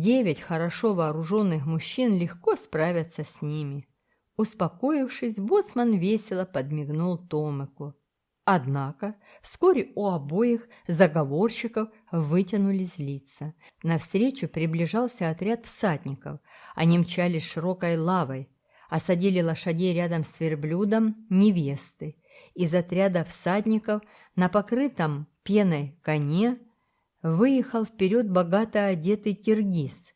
девять хорошо вооруженных мужчин легко справятся с ними. Успокоившись, боцман весело подмигнул Томику. Однако вскоре у обоих заговорщиков вытянулись лица. Навстречу приближался отряд всадников. Они мчались широкой лавой, осадили лошадей рядом с верблюдом невесты. Из отряда всадников на покрытом пеной коне выехал вперед богато одетый киргиз.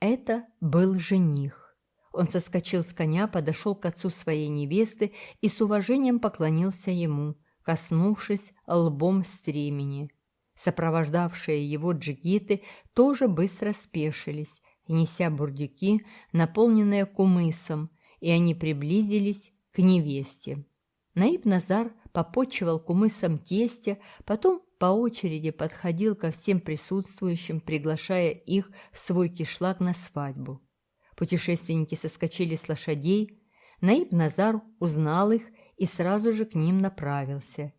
Это был жених. Он соскочил с коня, подошел к отцу своей невесты и с уважением поклонился ему, коснувшись лбом стремени. Сопровождавшие его джигиты тоже быстро спешились, неся бурдюки, наполненные кумысом, и они приблизились к невесте. Наиб Назар попочивал кумысом тестя, потом по очереди подходил ко всем присутствующим, приглашая их в свой кишлак на свадьбу. Путешественники соскочили с лошадей, Наиб Назар узнал их и сразу же к ним направился.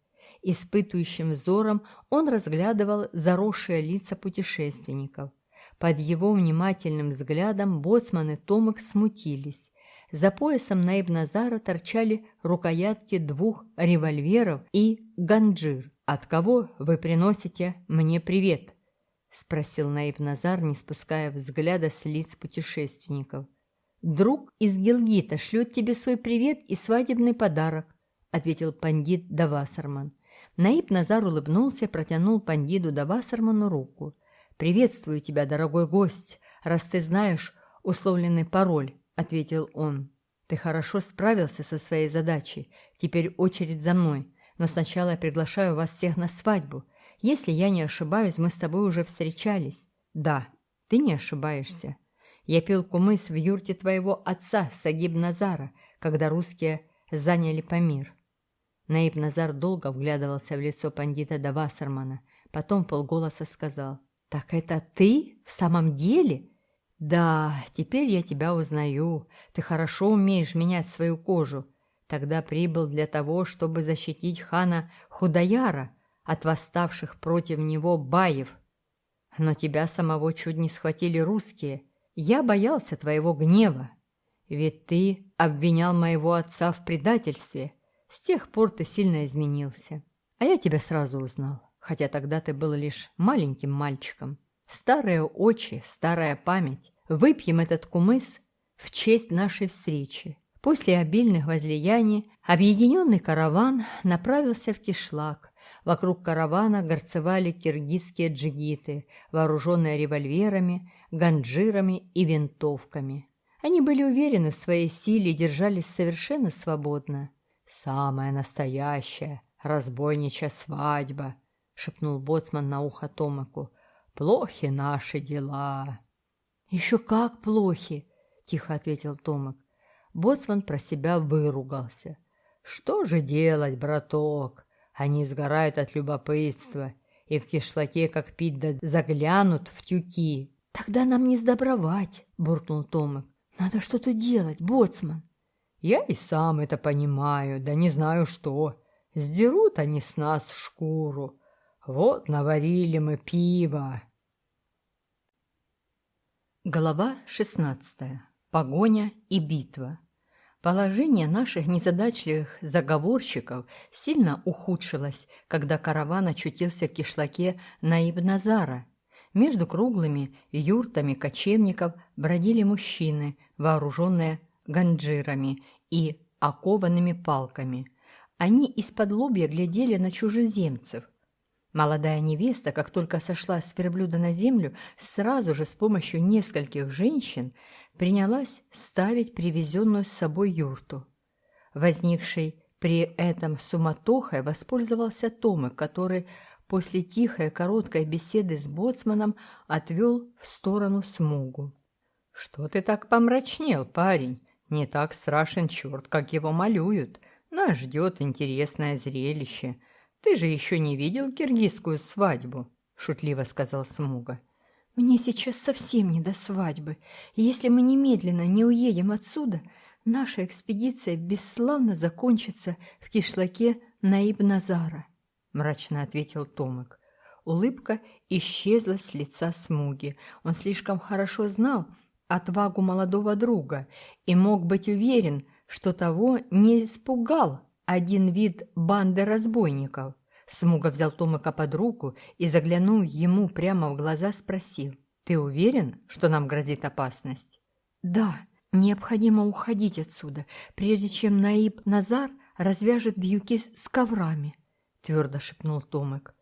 Испытующим взором он разглядывал заросшие лица путешественников. Под его внимательным взглядом боцман и Томик смутились. За поясом Наиб Назара торчали рукоятки двух револьверов и ганджир. «От кого вы приносите мне привет?» – спросил Наиб Назар, не спуская взгляда с лиц путешественников. «Друг из Гилгита шлет тебе свой привет и свадебный подарок», – ответил пандит Давасарман. Наиб Назар улыбнулся, протянул пандиду Давасарману руку. «Приветствую тебя, дорогой гость, раз ты знаешь условленный пароль», – ответил он. «Ты хорошо справился со своей задачей. Теперь очередь за мной. Но сначала я приглашаю вас всех на свадьбу. Если я не ошибаюсь, мы с тобой уже встречались». «Да, ты не ошибаешься. Я пил кумыс в юрте твоего отца, Сагиб Назара, когда русские заняли Памир». Наиб Назар долго вглядывался в лицо пандита Давасармана, потом полголоса сказал, «Так это ты в самом деле?» «Да, теперь я тебя узнаю. Ты хорошо умеешь менять свою кожу. Тогда прибыл для того, чтобы защитить хана Худаяра от восставших против него баев. Но тебя самого чуть не схватили русские. Я боялся твоего гнева. Ведь ты обвинял моего отца в предательстве. С тех пор ты сильно изменился. А я тебя сразу узнал, хотя тогда ты был лишь маленьким мальчиком. Старые очи, старая память. Выпьем этот кумыс в честь нашей встречи. После обильных возлияний объединенный караван направился в Кишлак. Вокруг каравана горцевали киргизские джигиты, вооруженные револьверами, ганджирами и винтовками. Они были уверены в своей силе и держались совершенно свободно. «Самая настоящая разбойничья свадьба», — шепнул боцман на ухо Томаку. «Плохи наши дела». «Еще как плохи», — тихо ответил Томак. Боцман про себя выругался. «Что же делать, браток? Они сгорают от любопытства, и в кишлаке, как пить да заглянут в тюки». «Тогда нам не сдобровать», — буркнул Томик. «Надо что-то делать, боцман». «Я и сам это понимаю, да не знаю что. Сдерут они с нас шкуру. Вот наварили мы пиво». Глава шестнадцатая. Погоня и битва. Положение наших незадачливых заговорщиков сильно ухудшилось, когда караван очутился в кишлаке Наиб-Назара. Между круглыми юртами кочевников бродили мужчины, вооруженные ганджирами и окованными палками. Они из-под лобья глядели на чужеземцев. Молодая невеста, как только сошла с верблюда на землю, сразу же с помощью нескольких женщин – принялась ставить привезенную с собой юрту. Возникшей при этом суматохой воспользовался Тома, который после тихой короткой беседы с боцманом отвел в сторону смугу. «Что ты так помрачнел, парень? Не так страшен черт, как его малюют. Нас ждет интересное зрелище. Ты же еще не видел киргизскую свадьбу?» – шутливо сказал Смуга. Мне сейчас совсем не до свадьбы. если мы немедленно не уедем отсюда, наша экспедиция бесславно закончится в кишлаке Наиб-Назара», – мрачно ответил Томик. Улыбка исчезла с лица Смуги. Он слишком хорошо знал отвагу молодого друга и мог быть уверен, что того не испугал один вид банды разбойников. Смуга взял Томика под руку и, заглянув ему прямо в глаза, спросил. «Ты уверен, что нам грозит опасность?» «Да, необходимо уходить отсюда, прежде чем Наиб Назар развяжет вьюки с коврами», — твердо шепнул Томик.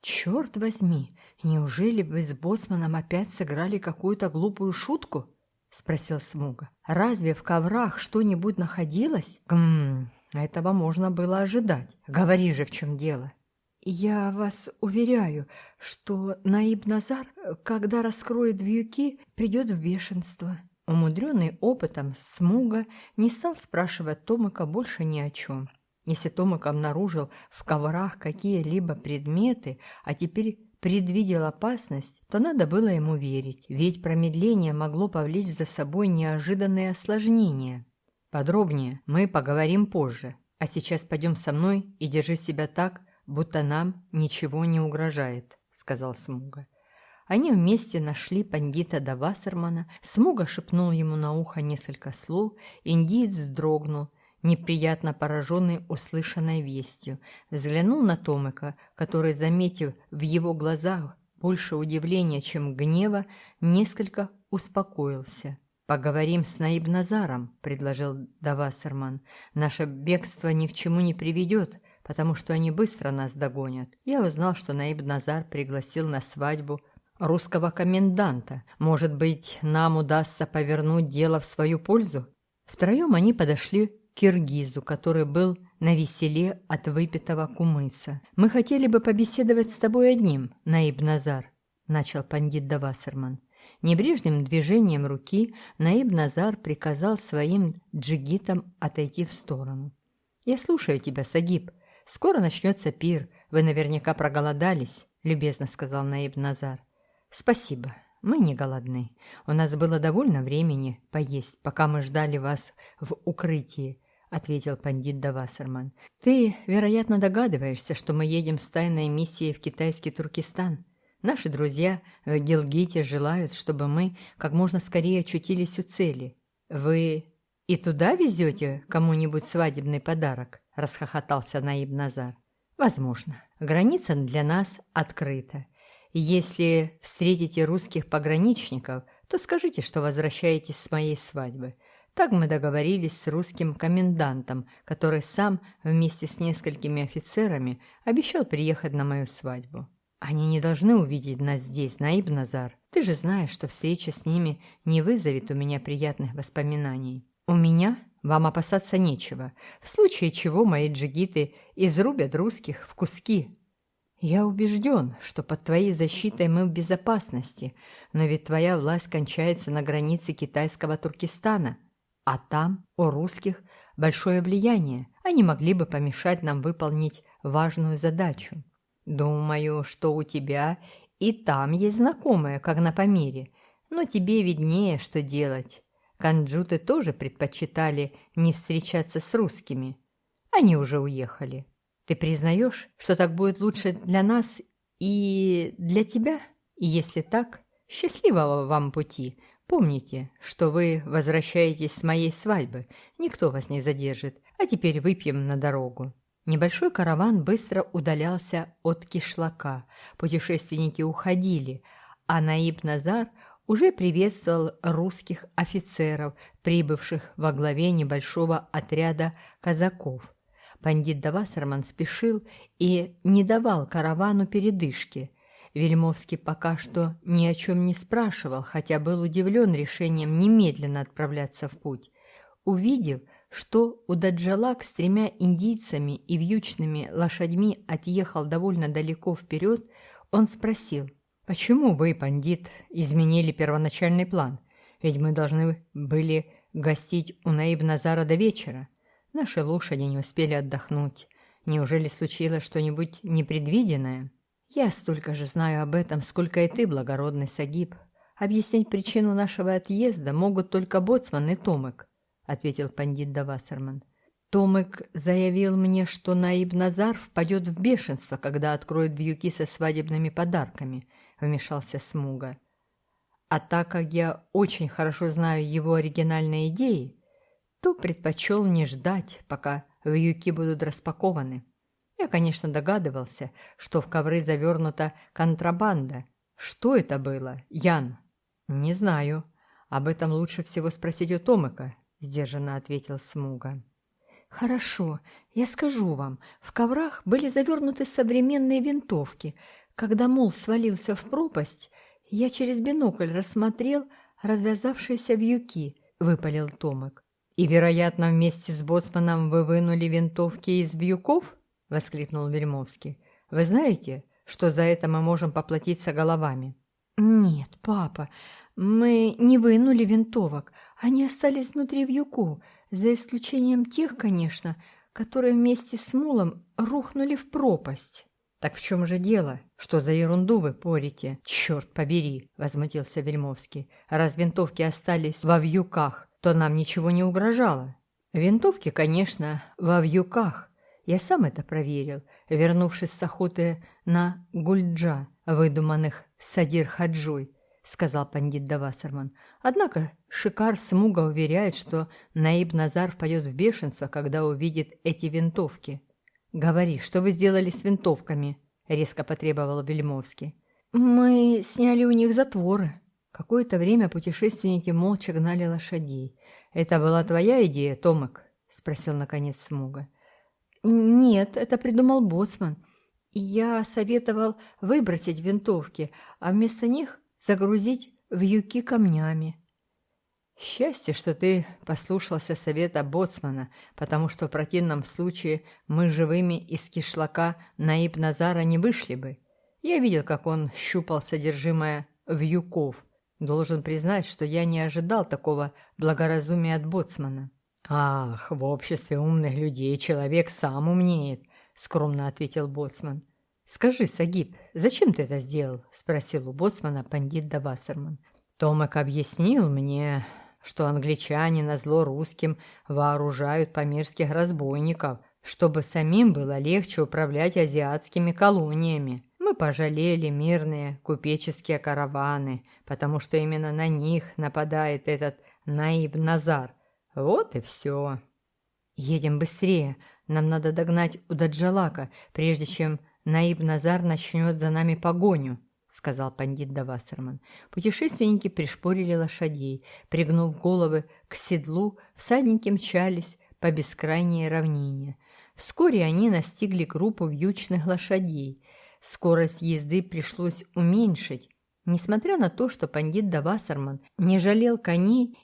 «Черт возьми, неужели вы с Боцманом опять сыграли какую-то глупую шутку?» — спросил Смуга. «Разве в коврах что-нибудь находилось?» «Гм, этого можно было ожидать. Говори же, в чем дело». «Я вас уверяю, что Наиб Назар, когда раскроет вьюки, придет в бешенство». Умудренный опытом, Смуга не стал спрашивать Томака больше ни о чем. Если Томак обнаружил в коврах какие-либо предметы, а теперь предвидел опасность, то надо было ему верить, ведь промедление могло повлечь за собой неожиданные осложнения. Подробнее мы поговорим позже, а сейчас пойдем со мной и держи себя так, будто нам ничего не угрожает», — сказал Смуга. Они вместе нашли пандита Давасермана, Смуга шепнул ему на ухо несколько слов, индиец вздрогнул, неприятно пораженный услышанной вестью, взглянул на Томика, который, заметив в его глазах больше удивления, чем гнева, несколько успокоился. «Поговорим с Наиб Назаром», — предложил Давасерман. «Наше бегство ни к чему не приведет, потому что они быстро нас догонят. Я узнал, что Наиб Назар пригласил на свадьбу русского коменданта. Может быть, нам удастся повернуть дело в свою пользу? Втроем они подошли к киргизу, который был на веселе от выпитого кумыса. «Мы хотели бы побеседовать с тобой одним, Наиб Назар», — начал пандит Давасерман. Небрежным движением руки Наиб Назар приказал своим джигитам отойти в сторону. «Я слушаю тебя, Сагиб», «Скоро начнется пир. Вы наверняка проголодались», — любезно сказал Наиб Назар. «Спасибо. Мы не голодны. У нас было довольно времени поесть, пока мы ждали вас в укрытии», — ответил пандит Давасерман. «Ты, вероятно, догадываешься, что мы едем с тайной миссией в китайский Туркестан. Наши друзья в Гилгите желают, чтобы мы как можно скорее очутились у цели. Вы и туда везете кому-нибудь свадебный подарок?» – расхохотался Наиб Назар. «Возможно. Граница для нас открыта. Если встретите русских пограничников, то скажите, что возвращаетесь с моей свадьбы. Так мы договорились с русским комендантом, который сам вместе с несколькими офицерами обещал приехать на мою свадьбу. Они не должны увидеть нас здесь, Наиб Назар. Ты же знаешь, что встреча с ними не вызовет у меня приятных воспоминаний. У меня вам опасаться нечего, в случае чего мои джигиты изрубят русских в куски. Я убежден, что под твоей защитой мы в безопасности, но ведь твоя власть кончается на границе китайского Туркестана, а там у русских большое влияние, они могли бы помешать нам выполнить важную задачу. Думаю, что у тебя и там есть знакомые, как на Памире, но тебе виднее, что делать. Канджуты тоже предпочитали не встречаться с русскими. Они уже уехали. Ты признаешь, что так будет лучше для нас и для тебя? И если так, счастливого вам пути. Помните, что вы возвращаетесь с моей свадьбы. Никто вас не задержит. А теперь выпьем на дорогу. Небольшой караван быстро удалялся от кишлака. Путешественники уходили, а Наиб Назар – уже приветствовал русских офицеров, прибывших во главе небольшого отряда казаков. Пандит Давасарман спешил и не давал каравану передышки. Вельмовский пока что ни о чем не спрашивал, хотя был удивлен решением немедленно отправляться в путь. Увидев, что у Даджалак с тремя индийцами и вьючными лошадьми отъехал довольно далеко вперед, он спросил – «Почему вы, пандит, изменили первоначальный план? Ведь мы должны были гостить у Наиб Назара до вечера. Наши лошади не успели отдохнуть. Неужели случилось что-нибудь непредвиденное?» «Я столько же знаю об этом, сколько и ты, благородный Сагиб. Объяснить причину нашего отъезда могут только боцман и Томек», — ответил пандит Давасерман. Томик заявил мне, что Наиб Назар впадет в бешенство, когда откроет вьюки со свадебными подарками, вмешался Смуга. А так как я очень хорошо знаю его оригинальные идеи, то предпочел не ждать, пока вьюки будут распакованы. Я, конечно, догадывался, что в ковры завернута контрабанда. Что это было, Ян? Не знаю. Об этом лучше всего спросить у Томыка, сдержанно ответил Смуга. Хорошо, я скажу вам. В коврах были завернуты современные винтовки. Когда мул свалился в пропасть, я через бинокль рассмотрел развязавшиеся вьюки, выпалил Томик. И, вероятно, вместе с боцманом вы вынули винтовки из вьюков? — воскликнул Вельмовский. «Вы знаете, что за это мы можем поплатиться головами?» «Нет, папа, мы не вынули винтовок. Они остались внутри вьюку, за исключением тех, конечно, которые вместе с мулом рухнули в пропасть». «Так в чем же дело? Что за ерунду вы порите? Черт побери!» — возмутился Вельмовский. «Раз винтовки остались во вьюках, то нам ничего не угрожало». «Винтовки, конечно, во вьюках, я сам это проверил, вернувшись с охоты на гульджа, выдуманных Садир Хаджой, сказал пандит Давасарман. Однако Шикар Смуга уверяет, что Наиб Назар впадет в бешенство, когда увидит эти винтовки. «Говори, что вы сделали с винтовками?» — резко потребовал Бельмовский. «Мы сняли у них затворы». Какое-то время путешественники молча гнали лошадей. «Это была твоя идея, Томик?» — спросил наконец Смуга. «Нет, это придумал боцман. Я советовал выбросить винтовки, а вместо них загрузить вьюки камнями». «Счастье, что ты послушался совета боцмана, потому что в противном случае мы живыми из кишлака Наиб Назара не вышли бы. Я видел, как он щупал содержимое вьюков. Должен признать, что я не ожидал такого благоразумия от боцмана». «Ах, в обществе умных людей человек сам умнеет», — скромно ответил боцман. «Скажи, Сагиб, зачем ты это сделал?» — спросил у боцмана пандит Давасерман. Томак объяснил мне, что англичане на зло русским вооружают помирских разбойников, чтобы самим было легче управлять азиатскими колониями. Мы пожалели мирные купеческие караваны, потому что именно на них нападает этот Наиб Назар — вот и все. Едем быстрее. Нам надо догнать у Даджалака, прежде чем Наиб Назар начнет за нами погоню, сказал пандит Давасерман. Путешественники пришпорили лошадей. Пригнув головы к седлу, всадники мчались по бескрайней равнине. Вскоре они настигли группу вьючных лошадей. Скорость езды пришлось уменьшить, Несмотря на то, что пандит Давасарман не жалел коней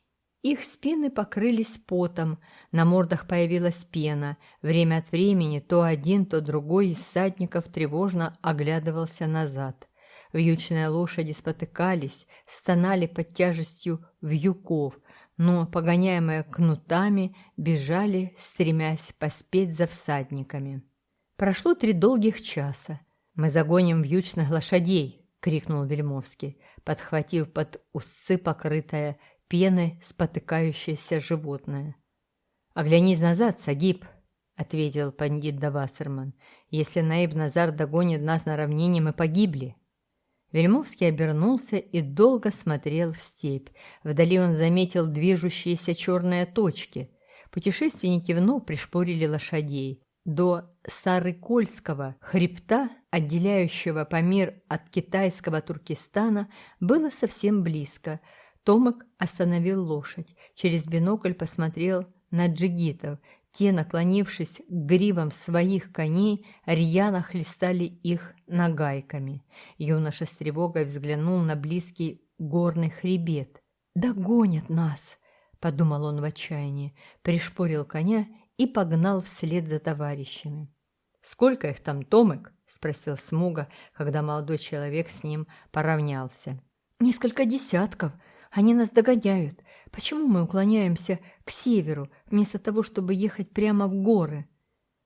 их спины покрылись потом, на мордах появилась пена. Время от времени то один, то другой из всадников тревожно оглядывался назад. Вьючные лошади спотыкались, стонали под тяжестью вьюков, но, погоняемые кнутами, бежали, стремясь поспеть за всадниками. Прошло три долгих часа. «Мы загоним вьючных лошадей!» — крикнул Вельмовский, подхватив под усы покрытое пены спотыкающееся животное. «Оглянись назад, Сагиб!» — ответил пандит Давасерман. «Если Наиб Назар догонит нас на равнине, мы погибли». Вельмовский обернулся и долго смотрел в степь. Вдали он заметил движущиеся черные точки. Путешественники вновь пришпорили лошадей. До Сарыкольского хребта, отделяющего Памир от китайского Туркестана, было совсем близко — Томак остановил лошадь, через бинокль посмотрел на джигитов. Те, наклонившись к гривам своих коней, рьяно хлестали их нагайками. Юноша с тревогой взглянул на близкий горный хребет. «Догонят нас!» — подумал он в отчаянии, пришпорил коня и погнал вслед за товарищами. «Сколько их там, Томик?» — спросил Смуга, когда молодой человек с ним поравнялся. «Несколько десятков», они нас догоняют. Почему мы уклоняемся к северу, вместо того, чтобы ехать прямо в горы?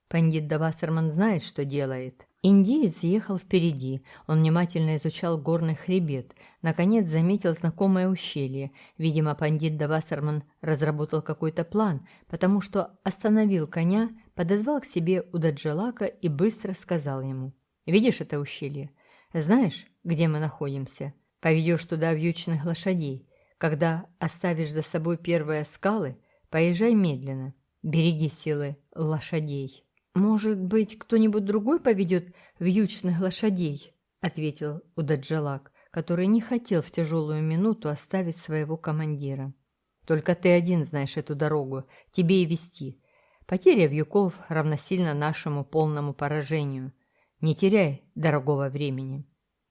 Пандит Давасарман знает, что делает. Индиец ехал впереди. Он внимательно изучал горный хребет. наконец заметил знакомое ущелье. Видимо, пандит Давасарман разработал какой-то план, потому что остановил коня, подозвал к себе Удаджалака и быстро сказал ему. «Видишь это ущелье? Знаешь, где мы находимся? Поведешь туда вьючных лошадей. Когда оставишь за собой первые скалы, поезжай медленно. Береги силы лошадей». «Может быть, кто-нибудь другой поведет вьючных лошадей?» — ответил Удаджалак который не хотел в тяжелую минуту оставить своего командира. «Только ты один знаешь эту дорогу, тебе и вести. Потеря вьюков равносильно нашему полному поражению. Не теряй дорогого времени».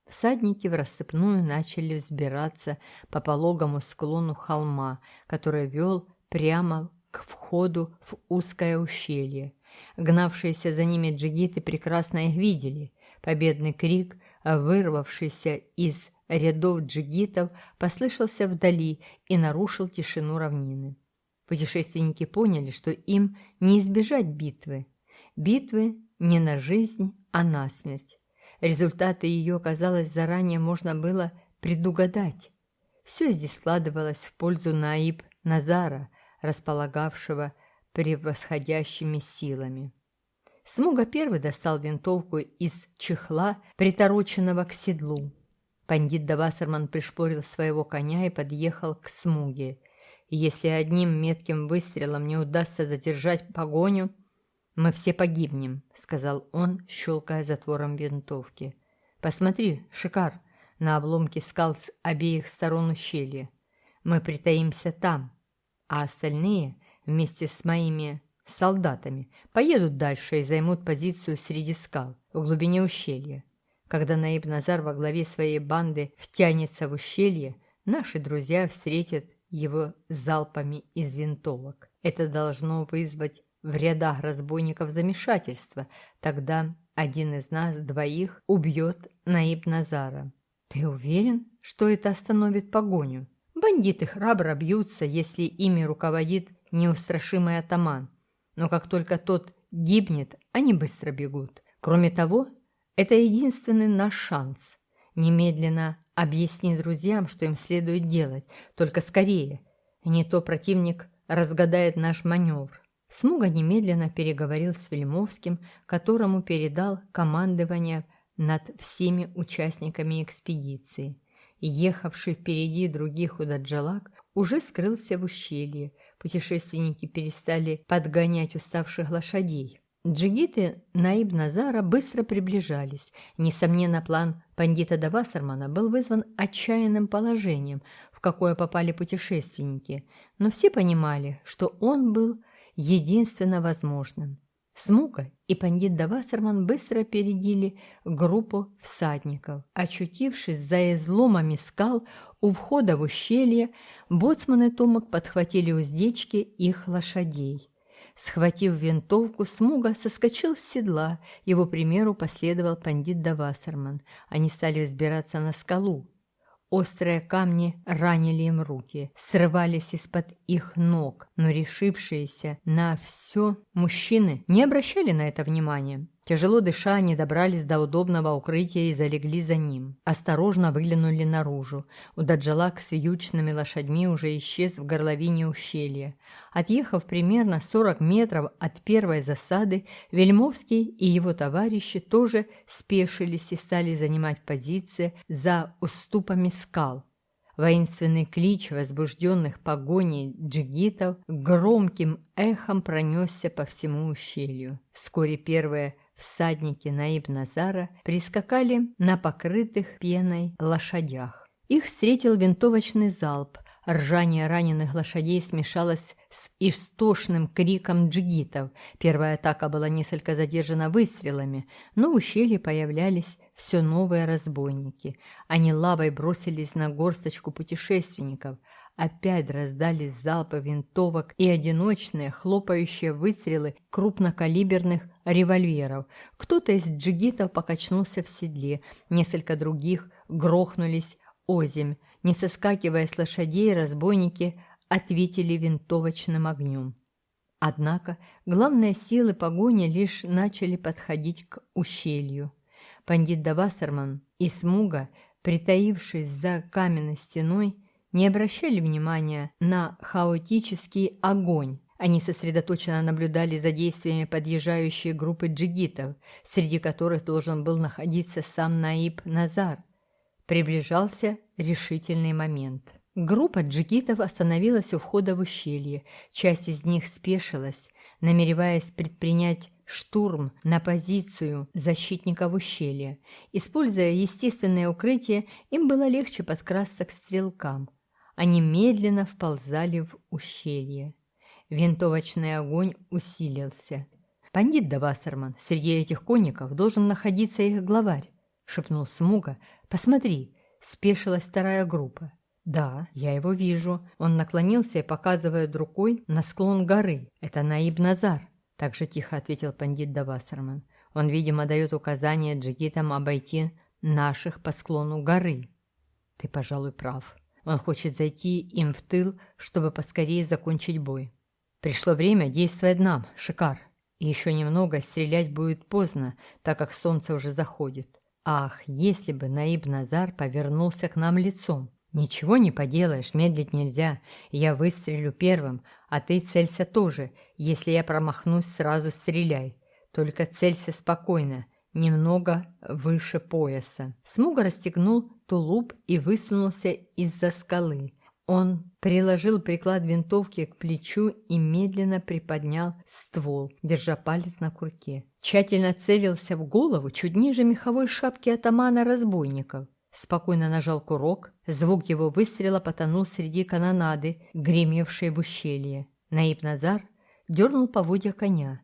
Всадники в рассыпную начали взбираться по пологому склону холма, который вел прямо к входу в узкое ущелье. Гнавшиеся за ними джигиты прекрасно их видели. Победный крик, вырвавшийся из рядов джигитов послышался вдали и нарушил тишину равнины. Путешественники поняли, что им не избежать битвы. Битвы не на жизнь, а на смерть. Результаты ее, казалось, заранее можно было предугадать. Все здесь складывалось в пользу Наиб Назара, располагавшего превосходящими силами. Смуга первый достал винтовку из чехла, притороченного к седлу. Пандит Давасарман пришпорил своего коня и подъехал к смуге. «Если одним метким выстрелом не удастся задержать погоню, мы все погибнем», — сказал он, щелкая затвором винтовки. «Посмотри, Шикар, на обломке скал с обеих сторон ущелья. Мы притаимся там, а остальные вместе с моими солдатами поедут дальше и займут позицию среди скал в глубине ущелья. Когда Наиб Назар во главе своей банды втянется в ущелье, наши друзья встретят его залпами из винтовок. Это должно вызвать в рядах разбойников замешательство. Тогда один из нас двоих убьет Наиб Назара. Ты уверен, что это остановит погоню? Бандиты храбро бьются, если ими руководит неустрашимый атаман. Но как только тот гибнет, они быстро бегут. Кроме того, это единственный наш шанс. Немедленно объясни друзьям, что им следует делать, только скорее. Не то противник разгадает наш маневр. Смуга немедленно переговорил с Вельмовским, которому передал командование над всеми участниками экспедиции. Ехавший впереди других Удаджалак уже скрылся в ущелье. Путешественники перестали подгонять уставших лошадей. Джигиты Наиб Назара быстро приближались. Несомненно, план пандита Давасармана был вызван отчаянным положением, в какое попали путешественники, но все понимали, что он был единственно возможным. Смука и пандит Давасарман быстро опередили группу всадников. Очутившись за изломами скал у входа в ущелье, боцман и Томок подхватили уздечки их лошадей. Схватив винтовку, Смуга соскочил с седла, его примеру последовал пандит Давасарман. Они стали взбираться на скалу. Острые камни ранили им руки, срывались из-под их ног, но решившиеся на все мужчины не обращали на это внимания. Тяжело дыша, они добрались до удобного укрытия и залегли за ним. Осторожно выглянули наружу. Удаджалак с вьючными лошадьми уже исчез в горловине ущелья. Отъехав примерно 40 метров от первой засады, Вельмовский и его товарищи тоже спешились и стали занимать позиции за уступами скал. Воинственный клич возбужденных погоней джигитов громким эхом пронесся по всему ущелью. Вскоре первые всадники Наиб Назара прискакали на покрытых пеной лошадях. Их встретил винтовочный залп. Ржание раненых лошадей смешалось с истошным криком джигитов. Первая атака была несколько задержана выстрелами, но в ущелье появлялись все новые разбойники. Они лавой бросились на горсточку путешественников – Опять раздались залпы винтовок и одиночные хлопающие выстрелы крупнокалиберных револьверов. Кто-то из джигитов покачнулся в седле, несколько других грохнулись озимь. Не соскакивая с лошадей, разбойники ответили винтовочным огнем. Однако главные силы погони лишь начали подходить к ущелью. Пандит Давасарман и Смуга притаившись за каменной стеной, не обращали внимания на хаотический огонь. Они сосредоточенно наблюдали за действиями подъезжающей группы джигитов, среди которых должен был находиться сам Наиб Назар. Приближался решительный момент. Группа джигитов остановилась у входа в ущелье. Часть из них спешилась, намереваясь предпринять штурм на позицию защитников ущелья. Используя естественное укрытие, им было легче подкрасться к стрелкам. Они медленно вползали в ущелье. Винтовочный огонь усилился. «Пандит Давасарман, среди этих конников должен находиться их главарь», — шепнул Смуга. «Посмотри, спешилась вторая группа». «Да, я его вижу». Он наклонился и показывает рукой на склон горы. «Это Наиб Назар», — также тихо ответил пандит Давасарман. «Он, видимо, дает указание джигитам обойти наших по склону горы». «Ты, пожалуй, прав. Он хочет зайти им в тыл, чтобы поскорее закончить бой. Пришло время действовать нам, Шикар. Еще немного стрелять будет поздно, так как солнце уже заходит. Ах, если бы Наиб Назар повернулся к нам лицом. «Ничего не поделаешь, медлить нельзя. Я выстрелю первым, а ты целься тоже. Если я промахнусь, сразу стреляй. Только целься спокойно, немного выше пояса». Смуга расстегнул тулуп и высунулся из-за скалы. Он приложил приклад винтовки к плечу и медленно приподнял ствол, держа палец на курке. Тщательно целился в голову чуть ниже меховой шапки атамана разбойников. Спокойно нажал курок, звук его выстрела потонул среди канонады, гремевшей в ущелье. Наиб Назар дернул поводья коня,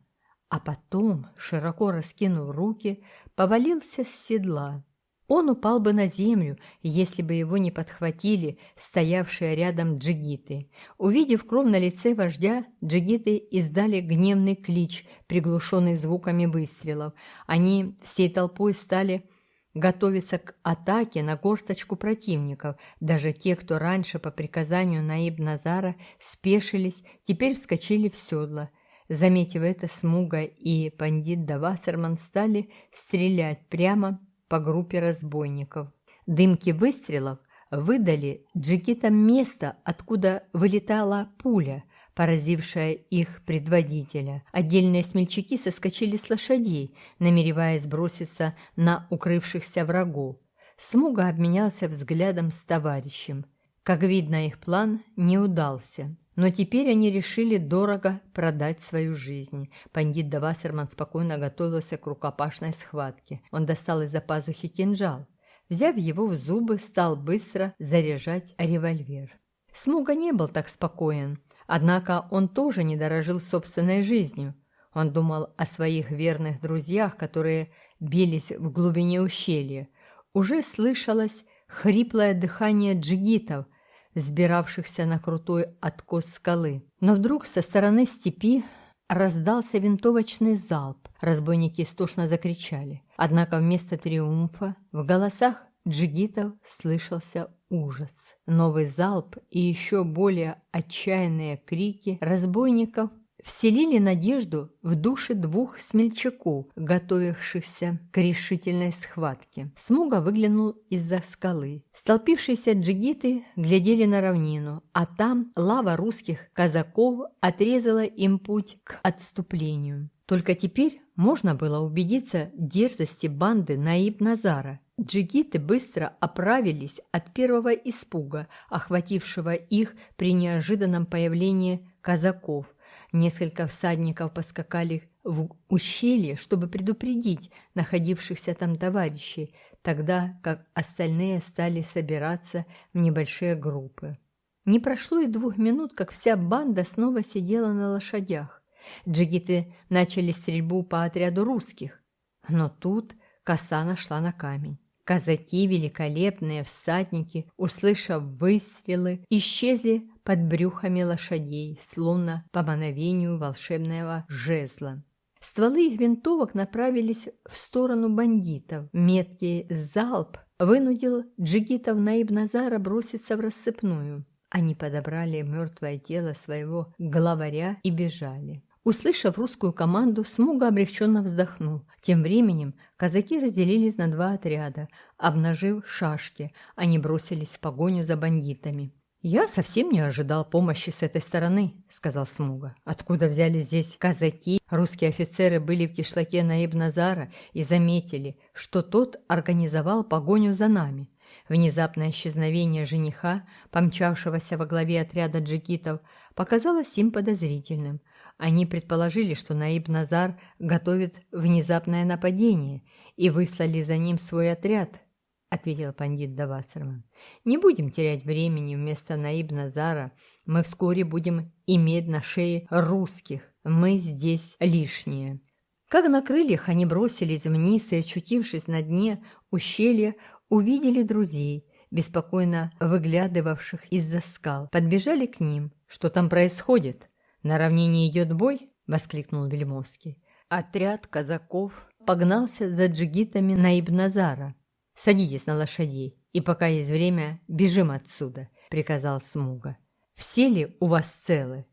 а потом, широко раскинув руки, повалился с седла. Он упал бы на землю, если бы его не подхватили стоявшие рядом джигиты. Увидев кровь на лице вождя, джигиты издали гневный клич, приглушенный звуками выстрелов. Они всей толпой стали готовиться к атаке на горсточку противников. Даже те, кто раньше по приказанию Наиб Назара спешились, теперь вскочили в седла. Заметив это, Смуга и пандит Давасерман стали стрелять прямо по группе разбойников. Дымки выстрелов выдали джигитам место, откуда вылетала пуля – поразившая их предводителя. Отдельные смельчаки соскочили с лошадей, намереваясь броситься на укрывшихся врагов. Смуга обменялся взглядом с товарищем. Как видно, их план не удался. Но теперь они решили дорого продать свою жизнь. Пандит Давасерман спокойно готовился к рукопашной схватке. Он достал из-за пазухи кинжал. Взяв его в зубы, стал быстро заряжать револьвер. Смуга не был так спокоен. Однако он тоже не дорожил собственной жизнью. Он думал о своих верных друзьях, которые бились в глубине ущелья. Уже слышалось хриплое дыхание джигитов, взбиравшихся на крутой откос скалы. Но вдруг со стороны степи раздался винтовочный залп. Разбойники истошно закричали. Однако вместо триумфа в голосах джигитов слышался ужас. Новый залп и еще более отчаянные крики разбойников вселили надежду в души двух смельчаков, готовившихся к решительной схватке. Смуга выглянул из-за скалы. Столпившиеся джигиты глядели на равнину, а там лава русских казаков отрезала им путь к отступлению. Только теперь можно было убедиться в дерзости банды Наиб Назара. Джигиты быстро оправились от первого испуга, охватившего их при неожиданном появлении казаков. Несколько всадников поскакали в ущелье, чтобы предупредить находившихся там товарищей, тогда как остальные стали собираться в небольшие группы. Не прошло и двух минут, как вся банда снова сидела на лошадях. Джигиты начали стрельбу по отряду русских, но тут коса нашла на камень. Казаки, великолепные всадники, услышав выстрелы, исчезли под брюхами лошадей, словно по мановению волшебного жезла. Стволы их винтовок направились в сторону бандитов. Меткий залп вынудил джигитов Наиб-Назара броситься в рассыпную. Они подобрали мертвое тело своего главаря и бежали. Услышав русскую команду, Смуга облегченно вздохнул. Тем временем казаки разделились на два отряда. Обнажив шашки, они бросились в погоню за бандитами. «Я совсем не ожидал помощи с этой стороны», — сказал Смуга. «Откуда взялись здесь казаки?» Русские офицеры были в кишлаке Наиб Назара и заметили, что тот организовал погоню за нами. Внезапное исчезновение жениха, помчавшегося во главе отряда джигитов, показалось им подозрительным. Они предположили, что Наиб Назар готовит внезапное нападение и выслали за ним свой отряд, ответил пандит Давасарман. Не будем терять времени вместо Наиб Назара. Мы вскоре будем иметь на шее русских. Мы здесь лишние. Как на крыльях они бросились вниз и, очутившись на дне ущелья, увидели друзей, беспокойно выглядывавших из-за скал. Подбежали к ним. Что там происходит? На равнине идет бой? Воскликнул Вельмовский. Отряд казаков погнался за джигитами на Ибназара. «Садитесь на лошадей, и пока есть время, бежим отсюда», — приказал Смуга. «Все ли у вас целы?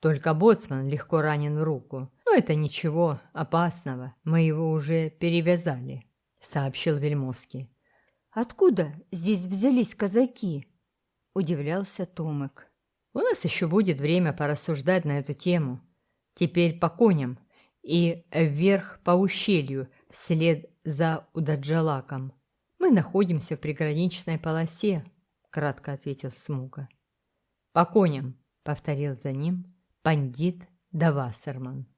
Только боцман легко ранен в руку. Но это ничего опасного, мы его уже перевязали», — сообщил Вельмовский. «Откуда здесь взялись казаки?» — удивлялся Томик. «У нас еще будет время порассуждать на эту тему. Теперь по коням и вверх по ущелью вслед за Удаджалаком. «Мы находимся в приграничной полосе», — кратко ответил Смуга. «По коням», — повторил за ним пандит Давасерман.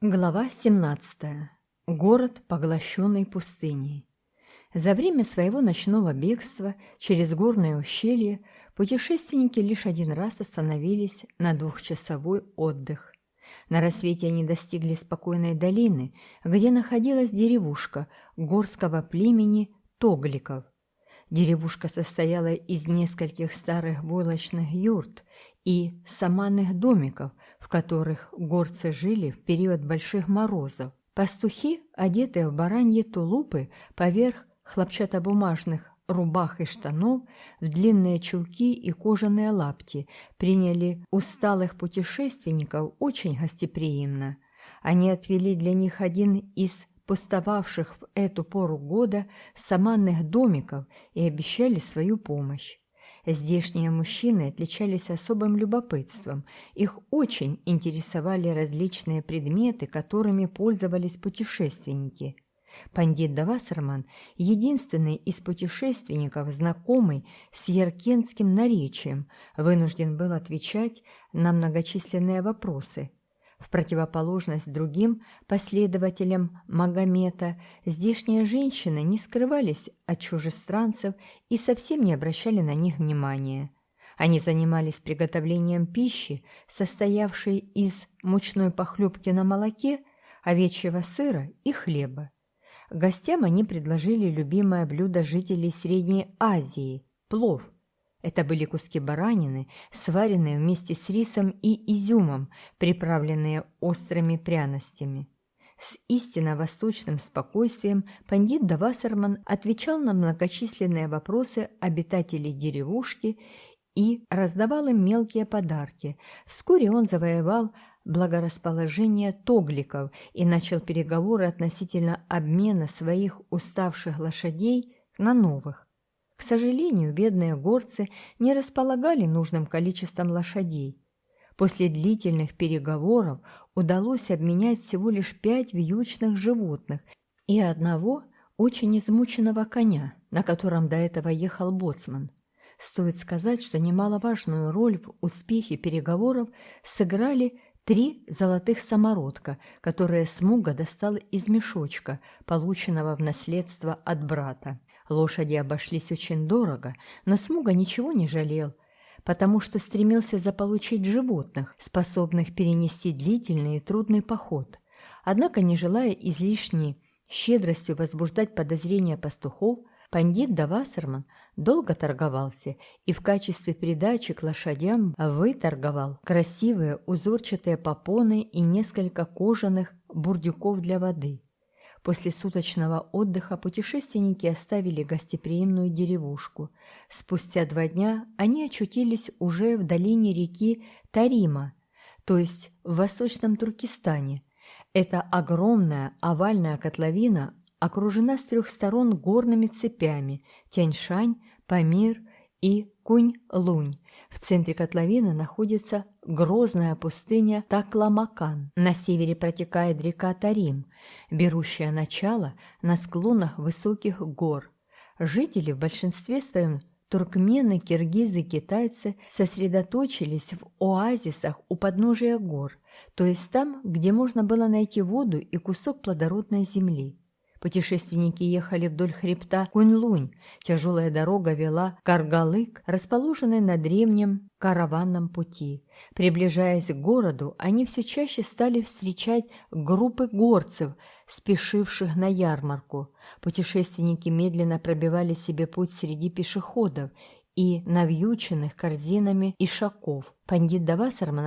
Глава 17. Город, поглощенный пустыней. За время своего ночного бегства через горное ущелье путешественники лишь один раз остановились на двухчасовой отдых. На рассвете они достигли спокойной долины, где находилась деревушка горского племени Тогликов. Деревушка состояла из нескольких старых войлочных юрт и саманных домиков, в которых горцы жили в период больших морозов. Пастухи, одетые в бараньи тулупы поверх хлопчатобумажных рубах и штанов, в длинные чулки и кожаные лапти, приняли усталых путешественников очень гостеприимно. Они отвели для них один из пустовавших в эту пору года саманных домиков и обещали свою помощь. Здешние мужчины отличались особым любопытством. Их очень интересовали различные предметы, которыми пользовались путешественники – Пандит Давасарман, единственный из путешественников, знакомый с яркентским наречием, вынужден был отвечать на многочисленные вопросы. В противоположность другим последователям Магомета, здешние женщины не скрывались от чужестранцев и совсем не обращали на них внимания. Они занимались приготовлением пищи, состоявшей из мучной похлебки на молоке, овечьего сыра и хлеба. Гостям они предложили любимое блюдо жителей Средней Азии – плов. Это были куски баранины, сваренные вместе с рисом и изюмом, приправленные острыми пряностями. С истинно восточным спокойствием пандит Давасарман отвечал на многочисленные вопросы обитателей деревушки и раздавал им мелкие подарки. Вскоре он завоевал благорасположение тогликов и начал переговоры относительно обмена своих уставших лошадей на новых. К сожалению, бедные горцы не располагали нужным количеством лошадей. После длительных переговоров удалось обменять всего лишь пять вьючных животных и одного очень измученного коня, на котором до этого ехал боцман. Стоит сказать, что немаловажную роль в успехе переговоров сыграли Три золотых самородка, которые Смуга достал из мешочка, полученного в наследство от брата. Лошади обошлись очень дорого, но Смуга ничего не жалел, потому что стремился заполучить животных, способных перенести длительный и трудный поход. Однако, не желая излишней щедростью возбуждать подозрения пастухов, Пандит Давасерман долго торговался и в качестве придачи к лошадям выторговал красивые узорчатые попоны и несколько кожаных бурдюков для воды. После суточного отдыха путешественники оставили гостеприимную деревушку. Спустя два дня они очутились уже в долине реки Тарима. то есть в Восточном Туркестане. Эта огромная овальная котловина окружена с трех сторон горными цепями Тяньшань, Памир и Кунь-Лунь. В центре котловины находится грозная пустыня Такламакан. На севере протекает река Тарим, берущая начало на склонах высоких гор. Жители в большинстве своем туркмены, киргизы, китайцы сосредоточились в оазисах у подножия гор, то есть там, где можно было найти воду и кусок плодородной земли. Путешественники ехали вдоль хребта Кунь-Лунь. Тяжелая дорога вела к Аргалык, расположенной на древнем караванном пути. Приближаясь к городу, они все чаще стали встречать группы горцев, спешивших на ярмарку. Путешественники медленно пробивали себе путь среди пешеходов и навьюченных корзинами ишаков. Пандит Давасарман